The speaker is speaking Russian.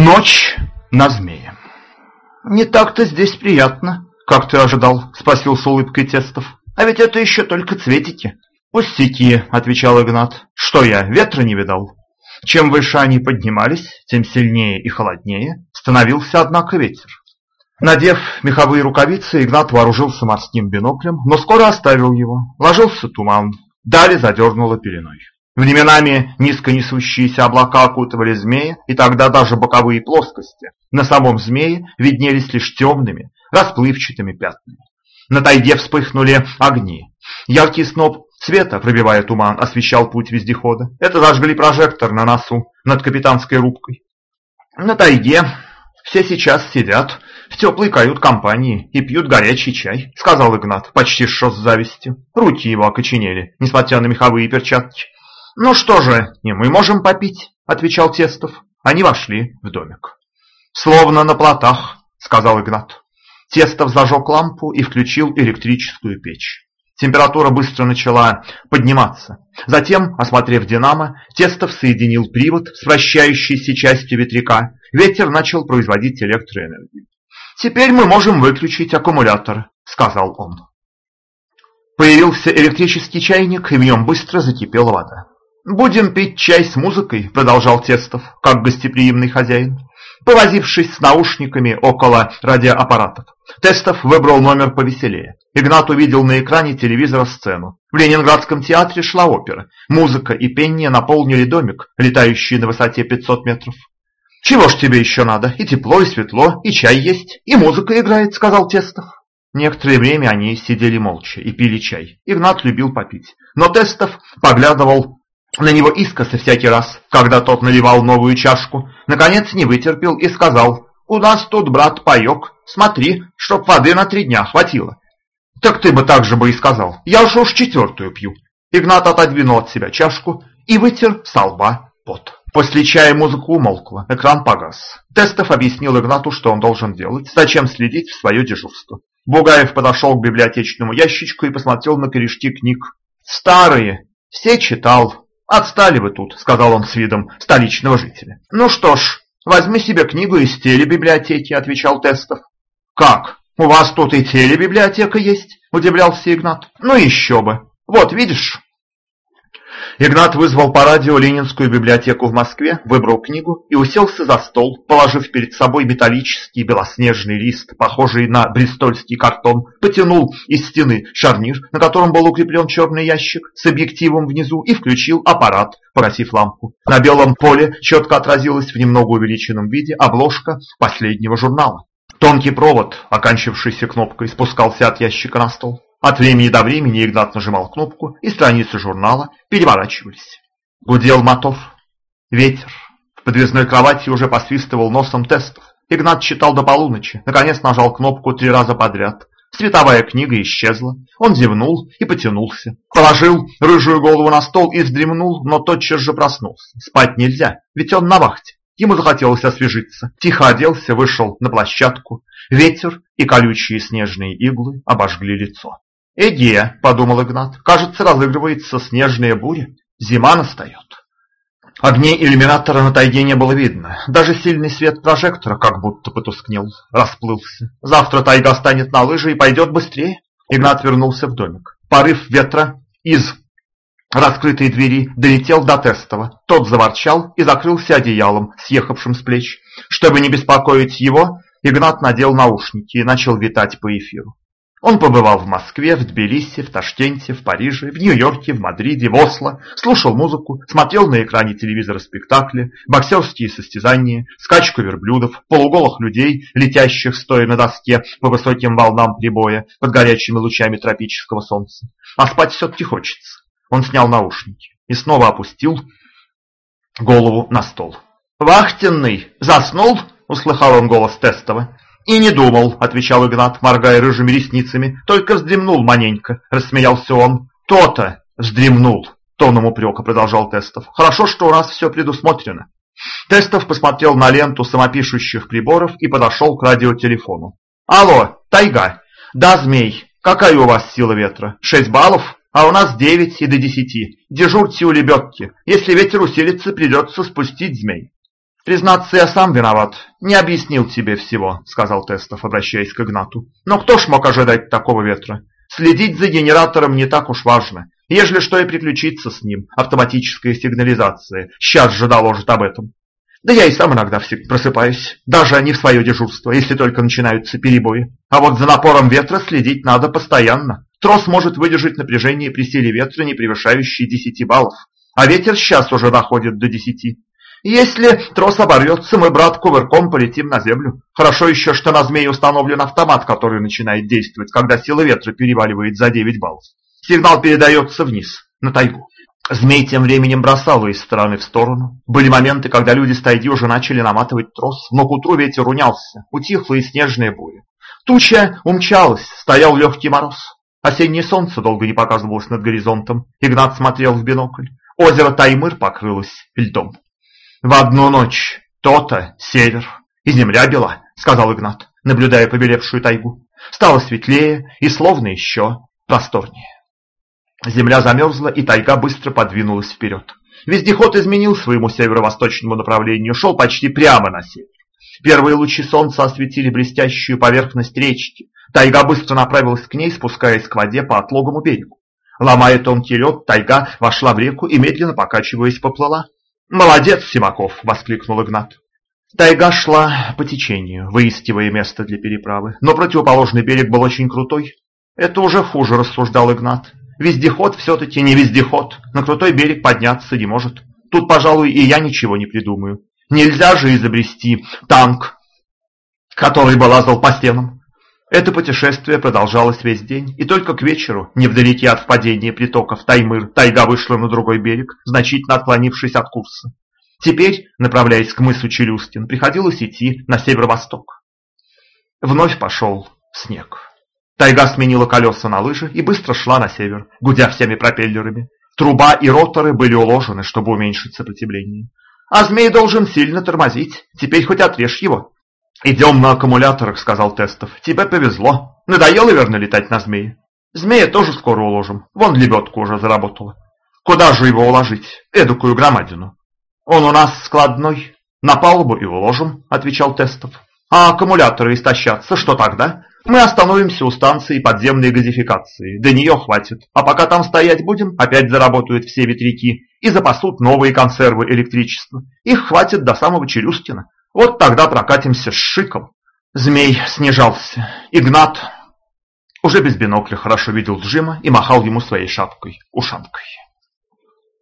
Ночь на змее. «Не так-то здесь приятно, как ты ожидал», — спросил с улыбкой Тестов. «А ведь это еще только цветики». «Пустяки», — отвечал Игнат. «Что я, ветра не видал?» Чем выше они поднимались, тем сильнее и холоднее становился, однако, ветер. Надев меховые рукавицы, Игнат вооружился морским биноклем, но скоро оставил его. Ложился туман, далее задернуло пеленой. Временами низко несущиеся облака окутывали змея, и тогда даже боковые плоскости на самом змее виднелись лишь темными, расплывчатыми пятнами. На тайге вспыхнули огни. Яркий сноп света, пробивая туман, освещал путь вездехода. Это зажгли прожектор на носу над капитанской рубкой. На тайге все сейчас сидят в теплой кают-компании и пьют горячий чай, сказал Игнат, почти что с завистью. Руки его окоченели, несмотря на меховые перчатки. «Ну что же, и мы можем попить», — отвечал Тестов. Они вошли в домик. «Словно на плотах», — сказал Игнат. Тестов зажег лампу и включил электрическую печь. Температура быстро начала подниматься. Затем, осмотрев динамо, Тестов соединил привод с вращающейся частью ветряка. Ветер начал производить электроэнергию. «Теперь мы можем выключить аккумулятор», — сказал он. Появился электрический чайник, и в нем быстро закипела вода. «Будем пить чай с музыкой», — продолжал Тестов, как гостеприимный хозяин. Повозившись с наушниками около радиоаппаратов, Тестов выбрал номер повеселее. Игнат увидел на экране телевизора сцену. В Ленинградском театре шла опера. Музыка и пение наполнили домик, летающий на высоте 500 метров. «Чего ж тебе еще надо? И тепло, и светло, и чай есть, и музыка играет», — сказал Тестов. Некоторое время они сидели молча и пили чай. Игнат любил попить. Но Тестов поглядывал на него искоса всякий раз, когда тот наливал новую чашку, наконец не вытерпел и сказал, «У нас тут, брат, паек, смотри, чтоб воды на три дня хватило». «Так ты бы так же бы и сказал, я уж уж четвертую пью». Игнат отодвинул от себя чашку и вытер со лба пот. После чая музыка умолкла, экран погас. Тестов объяснил Игнату, что он должен делать, зачем следить в свое дежурство. Бугаев подошел к библиотечному ящичку и посмотрел на корешки книг. «Старые, все читал, «Отстали вы тут», — сказал он с видом столичного жителя. «Ну что ж, возьми себе книгу из телебиблиотеки», — отвечал Тестов. «Как? У вас тут и телебиблиотека есть?» — удивлялся Игнат. «Ну еще бы. Вот, видишь?» Игнат вызвал по радио Ленинскую библиотеку в Москве, выбрал книгу и уселся за стол, положив перед собой металлический белоснежный лист, похожий на бристольский картон, потянул из стены шарнир, на котором был укреплен черный ящик с объективом внизу и включил аппарат, погасив лампу. На белом поле четко отразилась в немного увеличенном виде обложка последнего журнала. Тонкий провод, оканчившийся кнопкой, спускался от ящика на стол. От времени до времени Игнат нажимал кнопку, и страницы журнала переворачивались. Гудел мотор. Ветер. В подвесной кровати уже посвистывал носом тестов. Игнат читал до полуночи, наконец нажал кнопку три раза подряд. Световая книга исчезла. Он зевнул и потянулся. Положил рыжую голову на стол и вздремнул, но тотчас же проснулся. Спать нельзя, ведь он на вахте. Ему захотелось освежиться. Тихо оделся, вышел на площадку. Ветер и колючие снежные иглы обожгли лицо. «Эге», — подумал Игнат, — «кажется, разыгрывается снежная буря. Зима настает». Огней иллюминатора на тайге не было видно. Даже сильный свет прожектора как будто потускнел, расплылся. Завтра тайга станет на лыжи и пойдет быстрее. Игнат вернулся в домик. Порыв ветра из раскрытой двери долетел до Тестова. Тот заворчал и закрылся одеялом, съехавшим с плеч. Чтобы не беспокоить его, Игнат надел наушники и начал витать по эфиру. Он побывал в Москве, в Тбилиси, в Ташкенте, в Париже, в Нью-Йорке, в Мадриде, в Осло, слушал музыку, смотрел на экране телевизора спектакли, боксерские состязания, скачку верблюдов, полуголых людей, летящих стоя на доске по высоким волнам прибоя под горячими лучами тропического солнца. А спать все-таки хочется. Он снял наушники и снова опустил голову на стол. «Вахтенный! Заснул?» — услыхал он голос Тестова. «И не думал», — отвечал Игнат, моргая рыжими ресницами. «Только вздремнул маненько», — рассмеялся он. «То-то вздремнул», — тоном упрека продолжал Тестов. «Хорошо, что у нас все предусмотрено». Тестов посмотрел на ленту самопишущих приборов и подошел к радиотелефону. «Алло, тайга. Да, змей. Какая у вас сила ветра? Шесть баллов? А у нас девять и до десяти. Дежурьте у лебедки. Если ветер усилится, придется спустить змей». «Признаться, я сам виноват. Не объяснил тебе всего», — сказал Тестов, обращаясь к Игнату. «Но кто ж мог ожидать такого ветра? Следить за генератором не так уж важно. Ежели что и приключиться с ним, автоматическая сигнализация сейчас же доложит об этом. Да я и сам иногда просыпаюсь, даже не в свое дежурство, если только начинаются перебои. А вот за напором ветра следить надо постоянно. Трос может выдержать напряжение при силе ветра, не превышающей 10 баллов. А ветер сейчас уже доходит до 10. Если трос оборвется, мы, брат, кувырком полетим на землю. Хорошо еще, что на змее установлен автомат, который начинает действовать, когда сила ветра переваливает за 9 баллов. Сигнал передается вниз, на тайгу. Змей тем временем бросал из стороны в сторону. Были моменты, когда люди с тайги уже начали наматывать трос, но к утру ветер унялся, утихла и снежная буря. Туча умчалась, стоял легкий мороз. Осеннее солнце долго не показывалось над горизонтом. Игнат смотрел в бинокль. Озеро Таймыр покрылось льдом. В одну ночь то-то север и земля бела, сказал Игнат, наблюдая побелевшую тайгу. Стало светлее и словно еще просторнее. Земля замерзла, и тайга быстро подвинулась вперед. Вездеход изменил своему северо-восточному направлению, шел почти прямо на север. Первые лучи солнца осветили блестящую поверхность речки. Тайга быстро направилась к ней, спускаясь к воде по отлогому берегу. Ломая тонкий лед, тайга вошла в реку и, медленно покачиваясь, поплыла. «Молодец, Симаков!» — воскликнул Игнат. Тайга шла по течению, выискивая место для переправы, но противоположный берег был очень крутой. Это уже хуже, рассуждал Игнат. Вездеход все-таки не вездеход, на крутой берег подняться не может. Тут, пожалуй, и я ничего не придумаю. Нельзя же изобрести танк, который бы лазал по стенам. Это путешествие продолжалось весь день, и только к вечеру, невдалеке от впадения притоков Таймыр, тайга вышла на другой берег, значительно отклонившись от курса. Теперь, направляясь к мысу Челюстин, приходилось идти на северо-восток. Вновь пошел снег. Тайга сменила колеса на лыжи и быстро шла на север, гудя всеми пропеллерами. Труба и роторы были уложены, чтобы уменьшить сопротивление. А змей должен сильно тормозить, теперь хоть отрежь его. «Идем на аккумуляторах», — сказал Тестов. «Тебе повезло. Надоело, верно, летать на змее? Змея тоже скоро уложим. Вон лебедка уже заработала. Куда же его уложить? Эдакую громадину». «Он у нас складной. На палубу и уложим», — отвечал Тестов. «А аккумуляторы истощатся, что тогда? Мы остановимся у станции подземной газификации. До нее хватит. А пока там стоять будем, опять заработают все ветряки и запасут новые консервы электричества. Их хватит до самого Челюскина. Вот тогда прокатимся с шиком. Змей снижался. Игнат уже без бинокля хорошо видел Джима и махал ему своей шапкой-ушанкой.